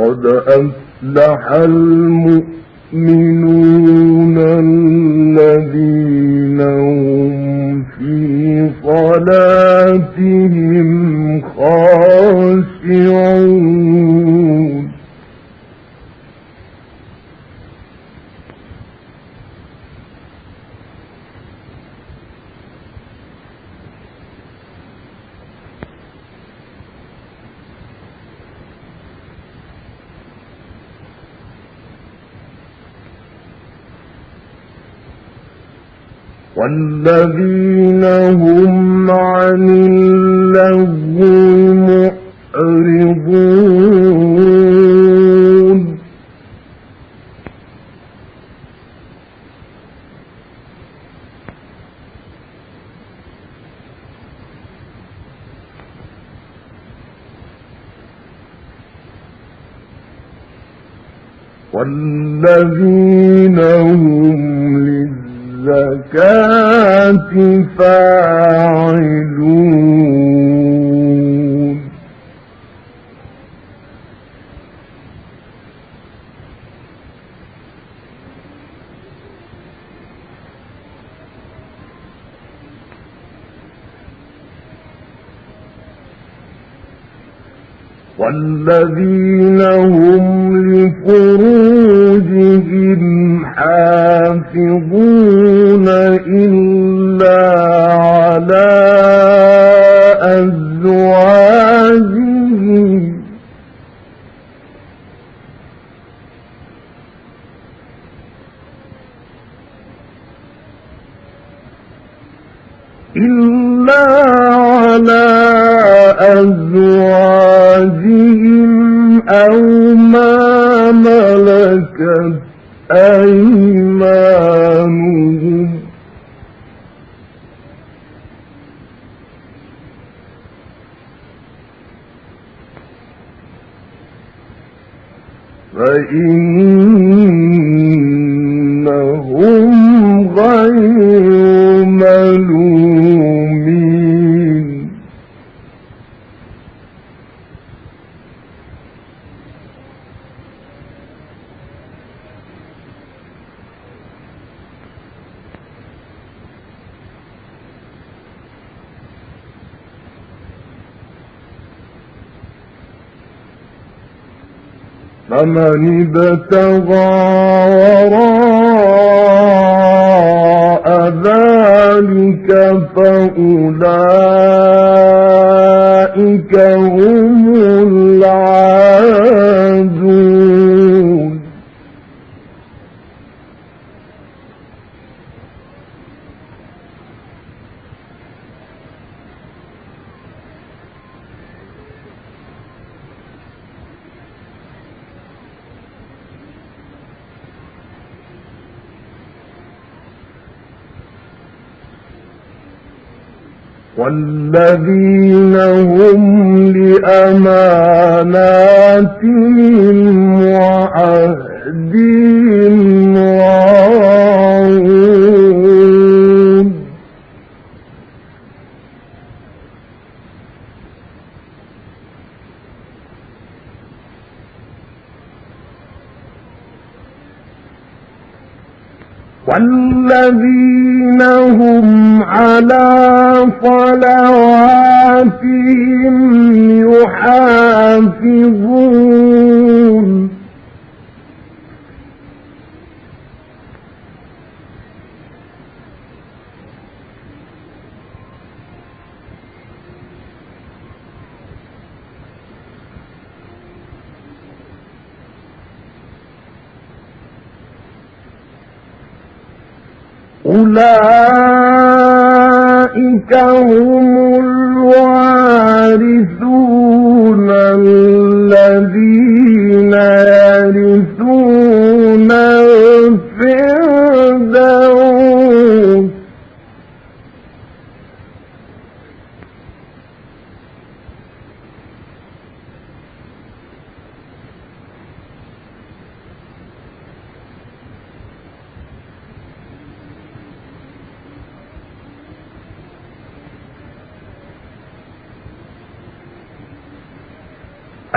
قد أفلح المؤمنون الذين هم في صلاتهم خاشعون. والذين هم عن اللغو معرضون. والذين هم للزكاة فاعلون والذين هم لفروجهم حافظون. ملومين فمن ابتغى وراء ذلك والذين هم لأماناتهم وعهدهم راعون. والذين هم على صلواتهم يحافظون. أولئك هم الوارثون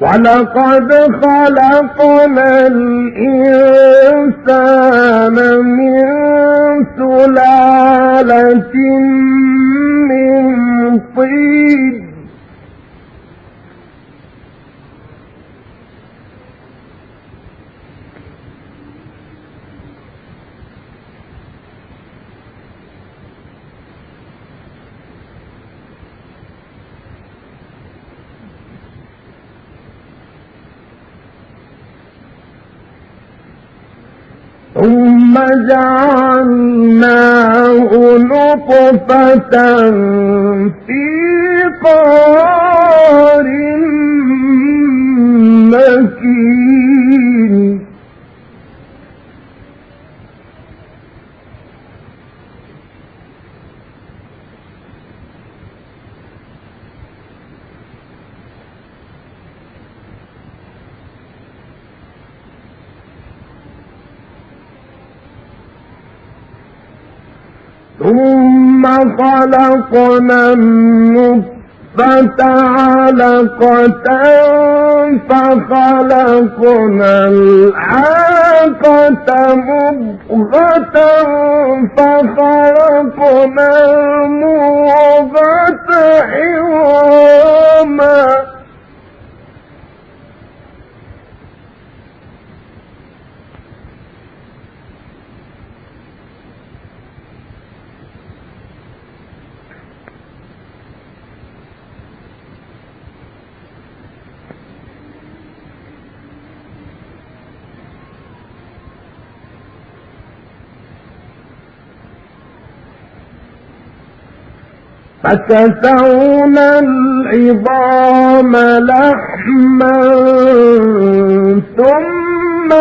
ولقد خلقنا الإنسان من سلالة من طين ثم جعلناه نطفة في قرار مكين ثم خلقنا النطفة علقة فخلقنا العاقة مضغة فخلقنا المضغة عظاما فكسونا العظام لحما ثم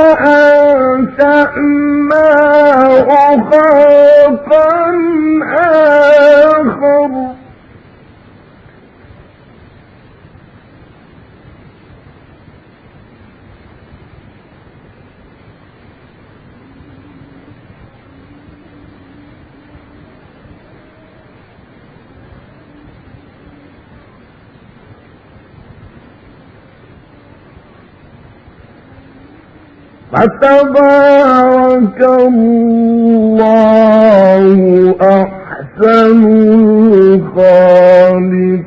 أنشأناه خلقا آخر فتبارك الله أحسن الخالقين.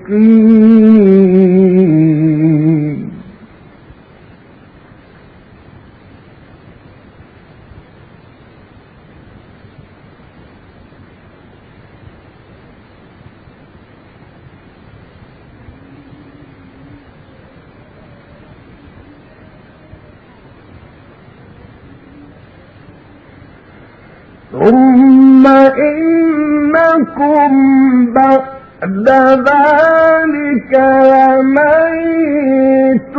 ثم إنكم بعد ذلك لميتون.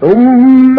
ثم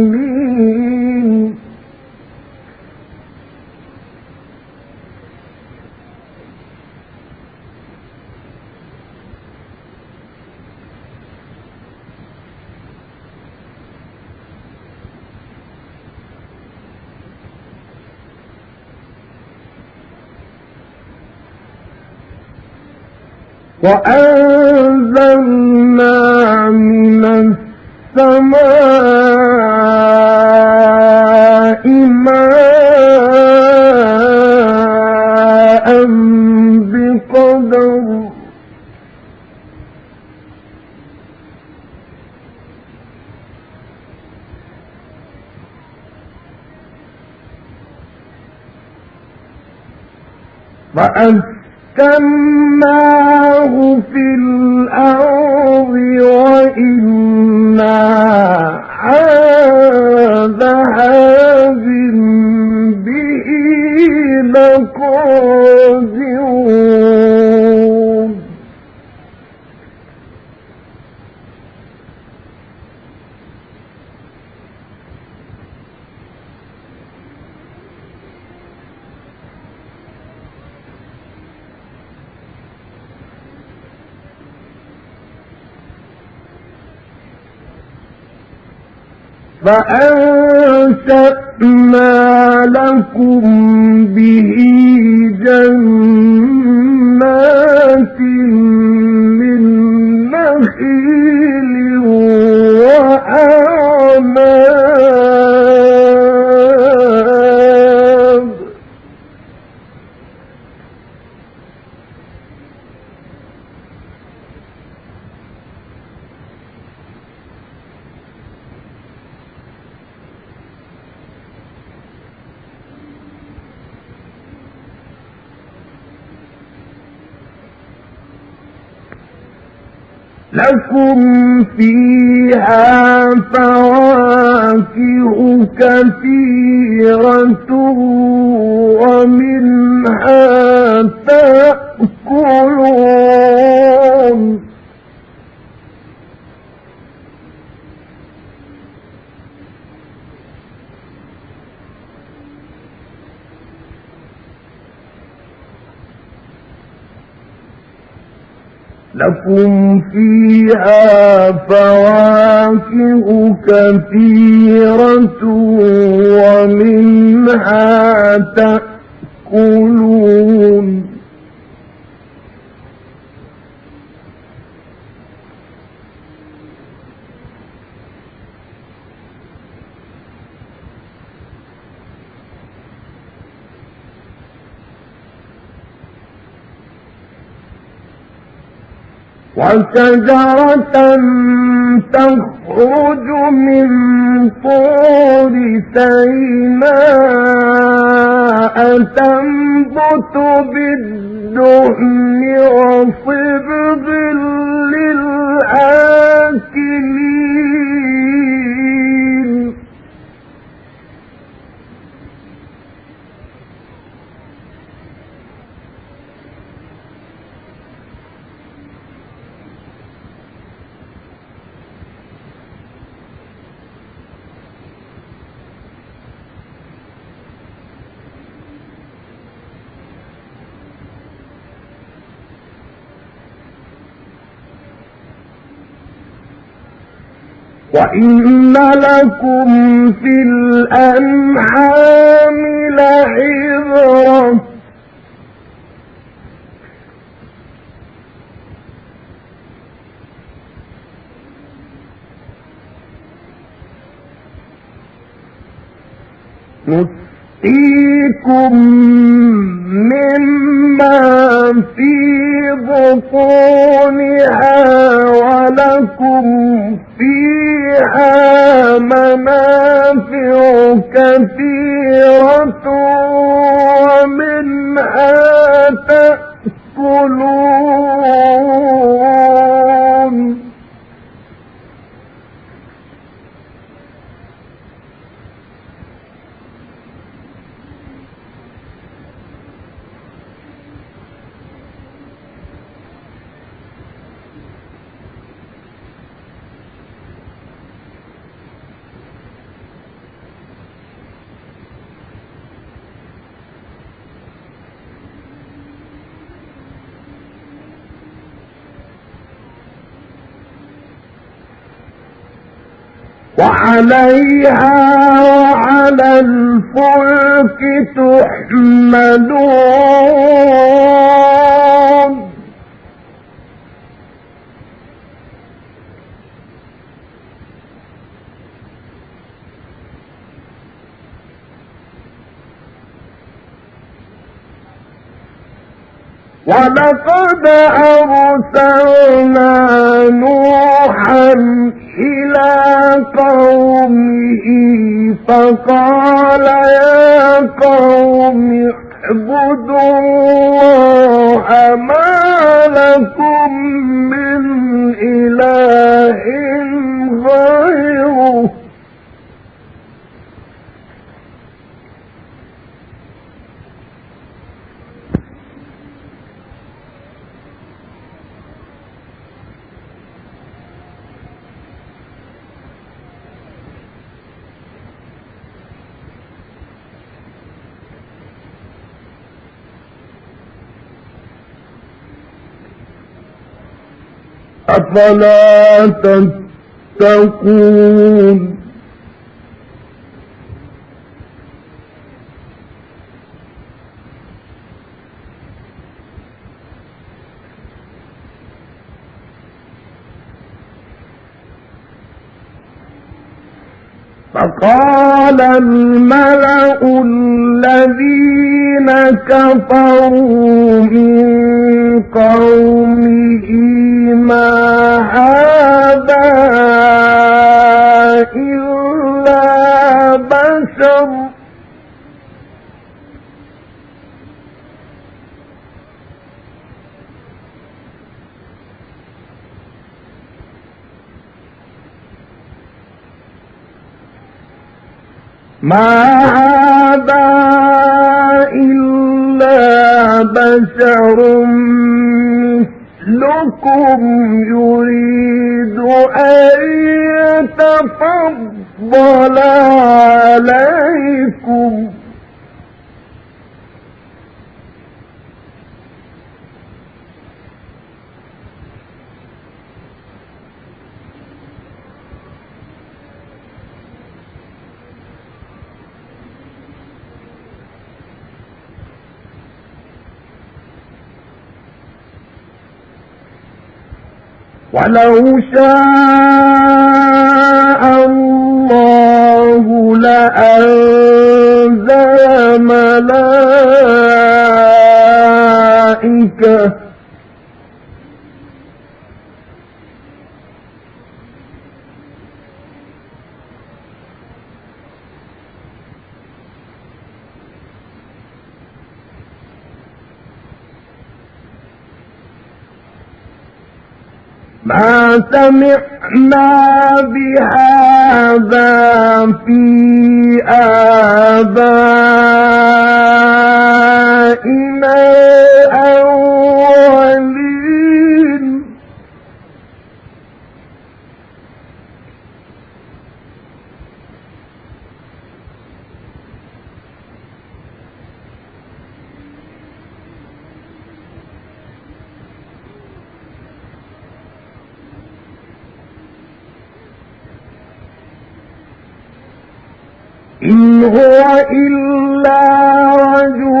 وأنزلنا من السماء ماء بقدر فأس مكناه في الأرض وإنا على ذهاب به لقادرون فأنشأنا لكم به جنات لكم فيها فواكه كثيرة ومنها تأكلون لكم فيها فواكه كثيرة ومنها تأكلون وشجرة تخرج من طور سيناء تنبت بالدهن وصبغ للآكلين وإن لكم في الأنعام لعبرة نسقيكم مما في بطونها ولكم فيها منافع كثيرة ومنها تأكلون وعليها وعلى الفلك تحملون. ولقد أرسلنا نوحا إلى قومه فقال يا قوم اعبدوا الله ما لكم من إله غيره. أفلا تتقون فقال الملأ الذين كفروا من قومه ما هذا إلا بشر ما هذا إلا بشر مثلكم يريد أن يتفضل عليكم ولو شاء الله لأنزل ملائكة ما سمعنا بهذا في آبائنا إن هو إلا رجل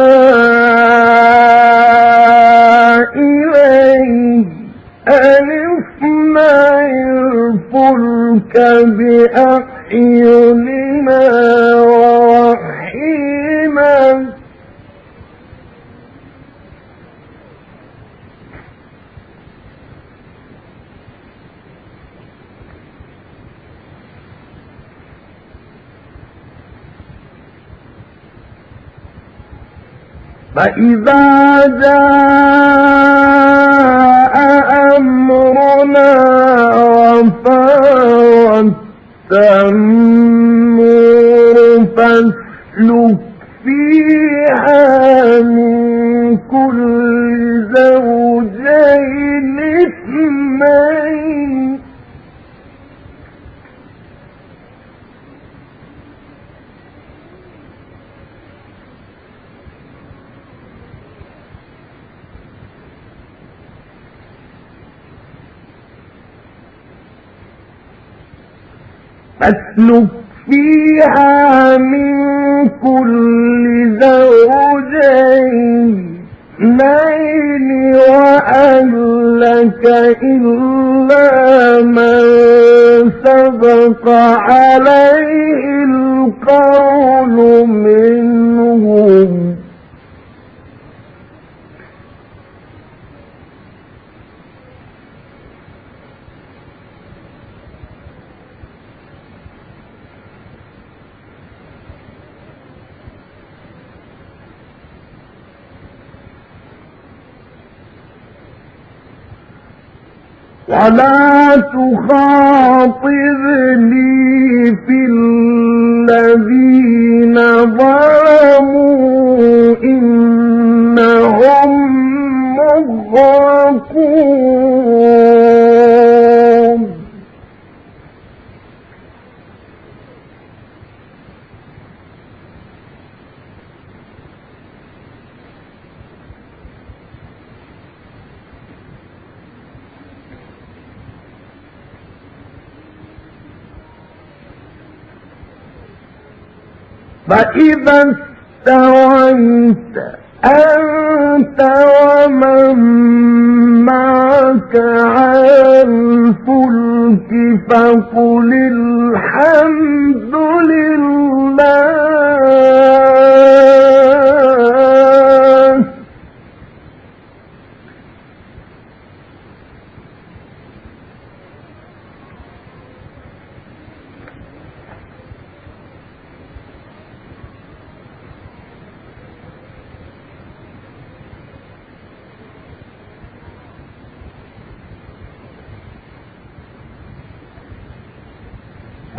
الفلك بأعيننا ووحينا فإذا جاء النور فاسلك فيها من كل زوجين اثنين فاسلك فيها من كل زوجين اثنين وأهلك إلا من سبق عليه القول منهم. ولا تخاطبني في الذين ظلموا إنهم مغرقون فإذا استويت أنت ومن معك على الفلك فقل الحمد لله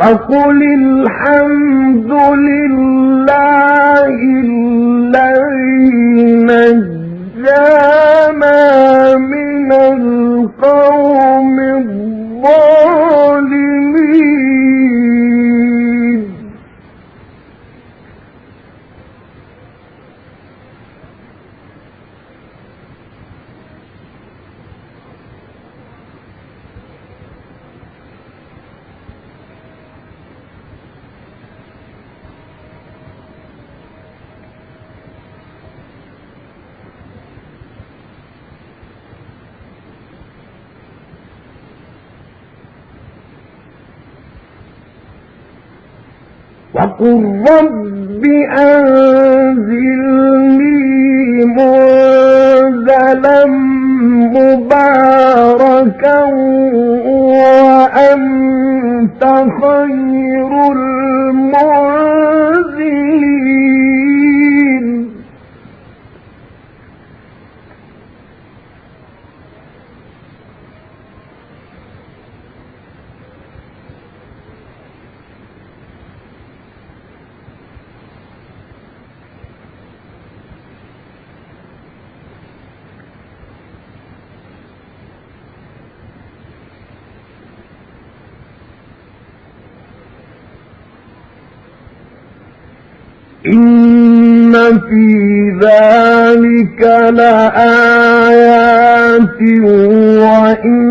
فقل الحمد لله الذي نجانا من القوم وقل رب أنزلني إن في ذلك لآيات وإن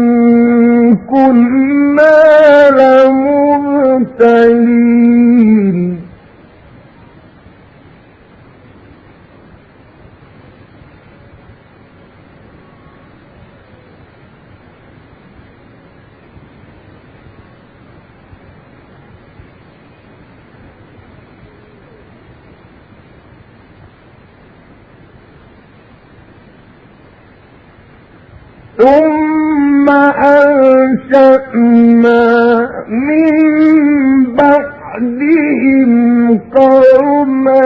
كنا لمبتلين ثم أنشأنا من بعدهم قوما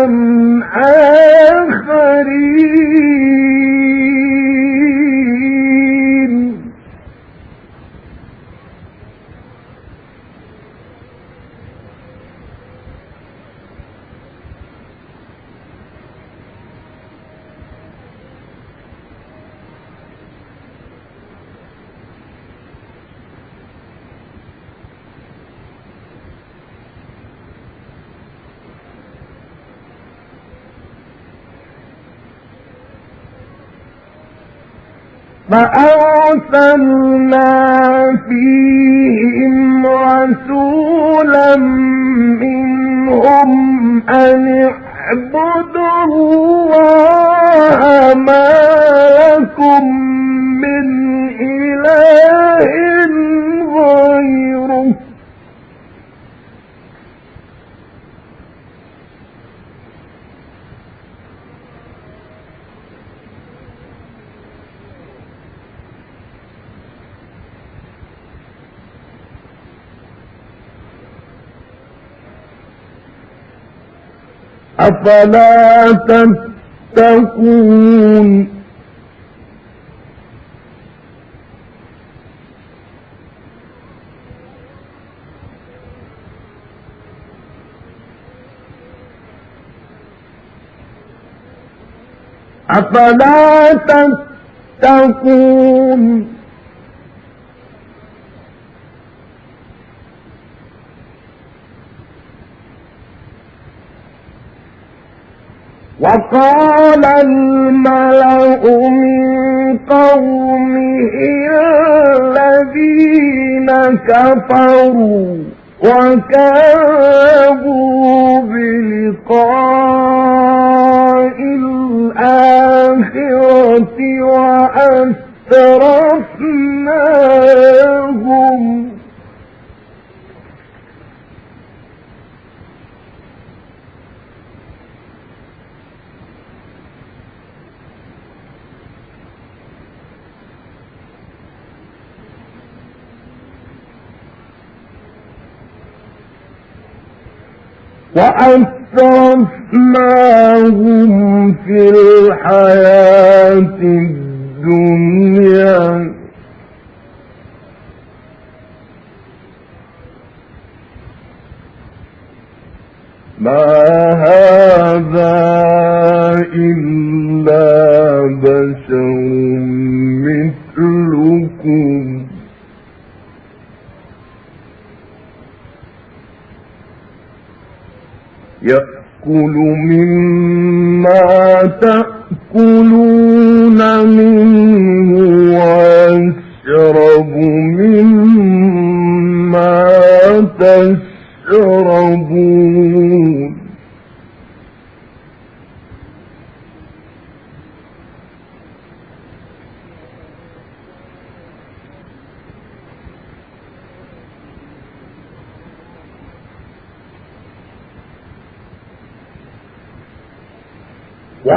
آخرين. فأرسلنا فيهم رسولا منهم أن اعبدوا الله ما لكم من إله غيره. أفلا تتقون؟ أفلا تتقون؟ وقال الملأ من قومه الذين كفروا وكذبوا وأسرفناهم في الحياة الدنيا ما هذا إلا بشر مثلكم يأكل مما تأكلون منه ويشرب مما تشربون.